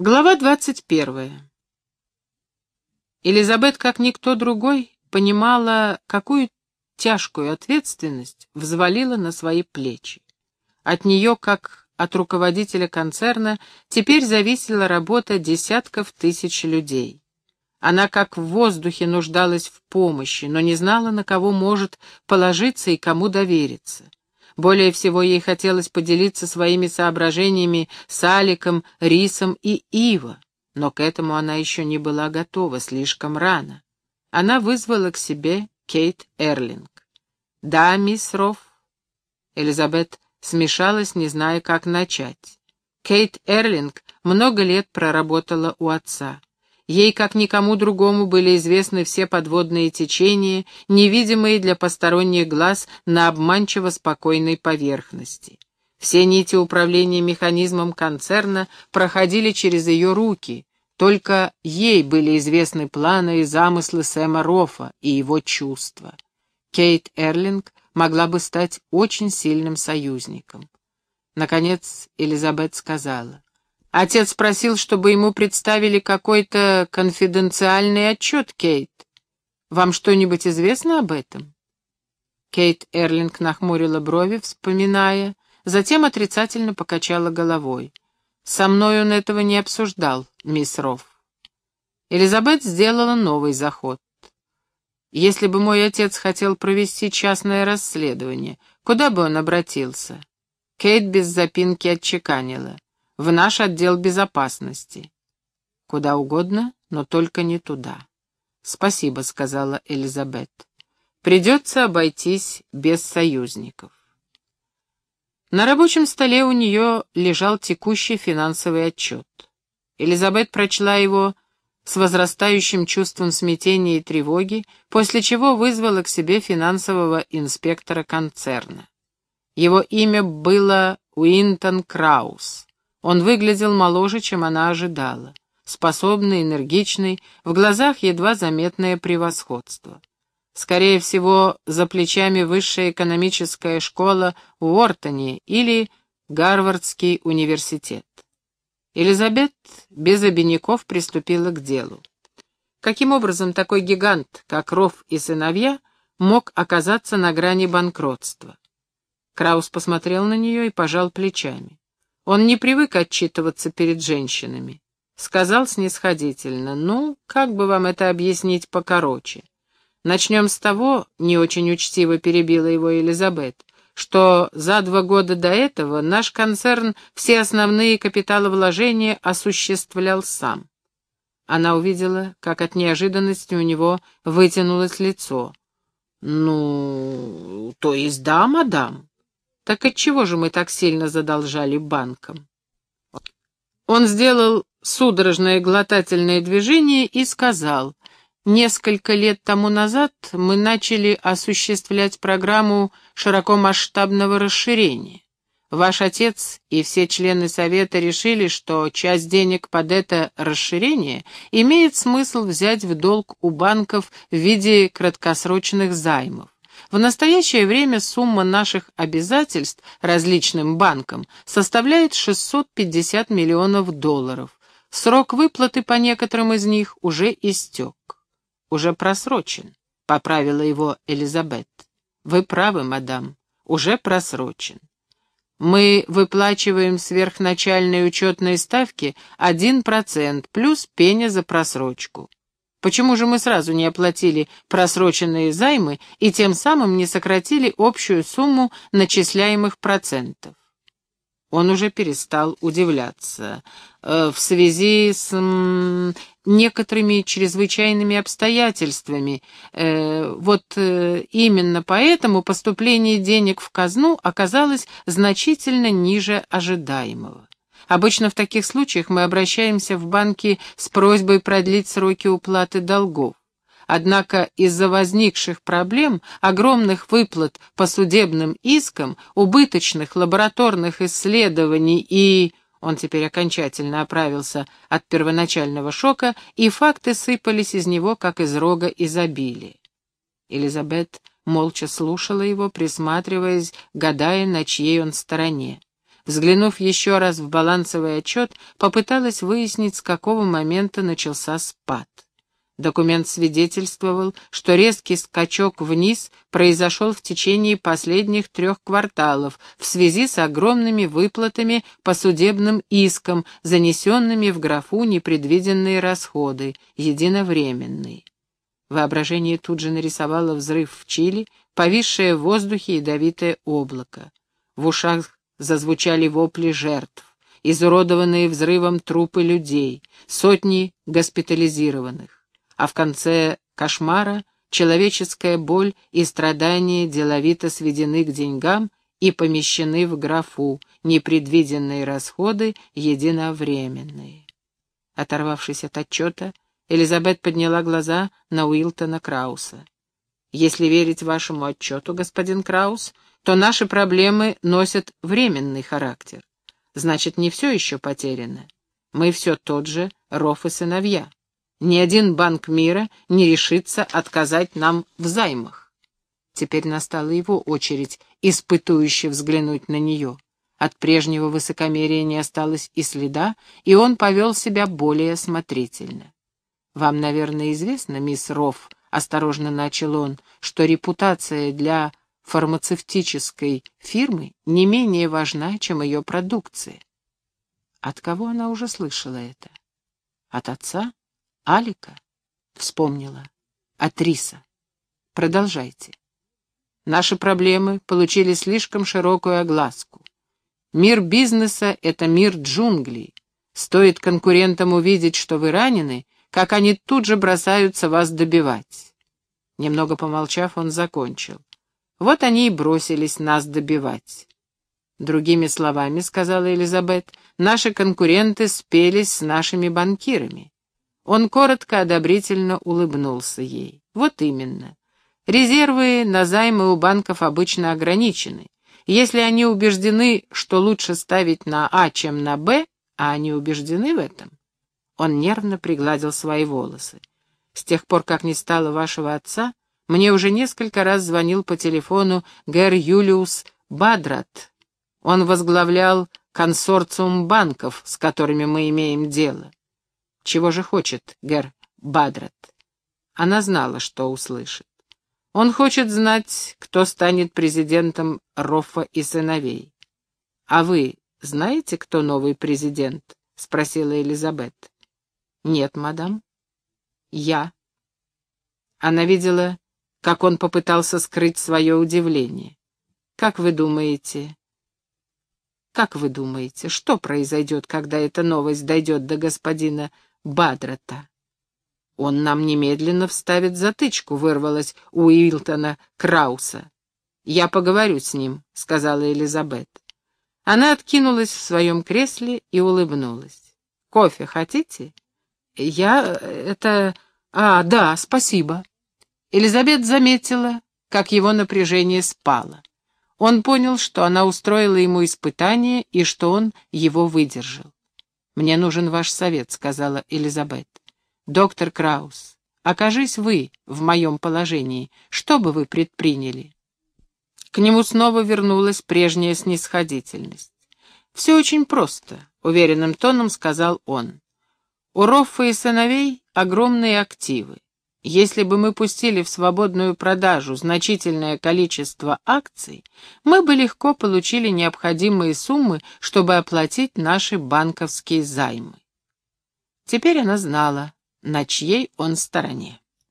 Глава двадцать первая. Элизабет, как никто другой, понимала, какую тяжкую ответственность взвалила на свои плечи. От нее, как от руководителя концерна, теперь зависела работа десятков тысяч людей. Она как в воздухе нуждалась в помощи, но не знала, на кого может положиться и кому довериться. Более всего ей хотелось поделиться своими соображениями с Аликом, Рисом и Ива, но к этому она еще не была готова, слишком рано. Она вызвала к себе Кейт Эрлинг. «Да, мисс Рофф». Элизабет смешалась, не зная, как начать. Кейт Эрлинг много лет проработала у отца. Ей, как никому другому, были известны все подводные течения, невидимые для посторонних глаз на обманчиво спокойной поверхности. Все нити управления механизмом концерна проходили через ее руки, только ей были известны планы и замыслы Сэма Рофа и его чувства. Кейт Эрлинг могла бы стать очень сильным союзником. Наконец Элизабет сказала. Отец просил, чтобы ему представили какой-то конфиденциальный отчет, Кейт. Вам что-нибудь известно об этом? Кейт Эрлинг нахмурила брови, вспоминая, затем отрицательно покачала головой. «Со мной он этого не обсуждал, мисс Рофф». Элизабет сделала новый заход. «Если бы мой отец хотел провести частное расследование, куда бы он обратился?» Кейт без запинки отчеканила в наш отдел безопасности. Куда угодно, но только не туда. Спасибо, сказала Элизабет. Придется обойтись без союзников. На рабочем столе у нее лежал текущий финансовый отчет. Элизабет прочла его с возрастающим чувством смятения и тревоги, после чего вызвала к себе финансового инспектора концерна. Его имя было Уинтон Краус. Он выглядел моложе, чем она ожидала. Способный, энергичный, в глазах едва заметное превосходство. Скорее всего, за плечами высшая экономическая школа Уортоне или Гарвардский университет. Элизабет без обиняков приступила к делу. Каким образом такой гигант, как Ров и сыновья, мог оказаться на грани банкротства? Краус посмотрел на нее и пожал плечами. Он не привык отчитываться перед женщинами. Сказал снисходительно, ну, как бы вам это объяснить покороче? Начнем с того, не очень учтиво перебила его Елизабет, что за два года до этого наш концерн все основные капиталовложения осуществлял сам. Она увидела, как от неожиданности у него вытянулось лицо. «Ну, то есть да, мадам?» Так отчего же мы так сильно задолжали банкам? Он сделал судорожное глотательное движение и сказал, несколько лет тому назад мы начали осуществлять программу широкомасштабного расширения. Ваш отец и все члены совета решили, что часть денег под это расширение имеет смысл взять в долг у банков в виде краткосрочных займов. В настоящее время сумма наших обязательств различным банкам составляет 650 миллионов долларов. Срок выплаты по некоторым из них уже истек. Уже просрочен, поправила его Элизабет. Вы правы, мадам, уже просрочен. Мы выплачиваем сверхначальные учетные ставки 1% плюс пеня за просрочку. Почему же мы сразу не оплатили просроченные займы и тем самым не сократили общую сумму начисляемых процентов? Он уже перестал удивляться. Э, в связи с некоторыми чрезвычайными обстоятельствами. Э, вот э, именно поэтому поступление денег в казну оказалось значительно ниже ожидаемого. Обычно в таких случаях мы обращаемся в банки с просьбой продлить сроки уплаты долгов. Однако из-за возникших проблем, огромных выплат по судебным искам, убыточных лабораторных исследований и... Он теперь окончательно оправился от первоначального шока, и факты сыпались из него, как из рога изобилия. Элизабет молча слушала его, присматриваясь, гадая, на чьей он стороне. Взглянув еще раз в балансовый отчет, попыталась выяснить, с какого момента начался спад. Документ свидетельствовал, что резкий скачок вниз произошел в течение последних трех кварталов в связи с огромными выплатами по судебным искам, занесенными в графу непредвиденные расходы, единовременные. Воображение тут же нарисовало взрыв в Чили, повисшее в воздухе ядовитое облако. В ушах зазвучали вопли жертв, изуродованные взрывом трупы людей, сотни госпитализированных а в конце кошмара человеческая боль и страдания деловито сведены к деньгам и помещены в графу «Непредвиденные расходы единовременные». Оторвавшись от отчета, Элизабет подняла глаза на Уилтона Крауса. «Если верить вашему отчету, господин Краус, то наши проблемы носят временный характер. Значит, не все еще потеряно. Мы все тот же Роф и сыновья. Ни один банк мира не решится отказать нам в займах. Теперь настала его очередь, испытующе взглянуть на нее. От прежнего высокомерия не осталось и следа, и он повел себя более осмотрительно. «Вам, наверное, известно, мисс Рофф, — осторожно начал он, — что репутация для фармацевтической фирмы не менее важна, чем ее продукция». От кого она уже слышала это? От отца? Алика? Вспомнила. Атриса. Продолжайте. Наши проблемы получили слишком широкую огласку. Мир бизнеса — это мир джунглей. Стоит конкурентам увидеть, что вы ранены, как они тут же бросаются вас добивать. Немного помолчав, он закончил. Вот они и бросились нас добивать. Другими словами, сказала Элизабет, наши конкуренты спелись с нашими банкирами. Он коротко одобрительно улыбнулся ей. Вот именно. Резервы на займы у банков обычно ограничены. Если они убеждены, что лучше ставить на А, чем на Б, а они убеждены в этом, он нервно пригладил свои волосы. С тех пор, как не стало вашего отца, мне уже несколько раз звонил по телефону Гэр Юлиус Бадрат. Он возглавлял консорциум банков, с которыми мы имеем дело. Чего же хочет Гер Бадрат? Она знала, что услышит. Он хочет знать, кто станет президентом Роффа и сыновей. «А вы знаете, кто новый президент?» — спросила Элизабет. «Нет, мадам». «Я». Она видела, как он попытался скрыть свое удивление. «Как вы думаете, как вы думаете, что произойдет, когда эта новость дойдет до господина Бадрата. «Он нам немедленно вставит затычку», — вырвалась у Уилтона Крауса. «Я поговорю с ним», — сказала Элизабет. Она откинулась в своем кресле и улыбнулась. «Кофе хотите?» «Я... это... А, да, спасибо». Элизабет заметила, как его напряжение спало. Он понял, что она устроила ему испытание и что он его выдержал. «Мне нужен ваш совет», — сказала Элизабет. «Доктор Краус, окажись вы в моем положении, что бы вы предприняли?» К нему снова вернулась прежняя снисходительность. «Все очень просто», — уверенным тоном сказал он. «У Роффа и сыновей огромные активы. Если бы мы пустили в свободную продажу значительное количество акций, мы бы легко получили необходимые суммы, чтобы оплатить наши банковские займы. Теперь она знала, на чьей он стороне.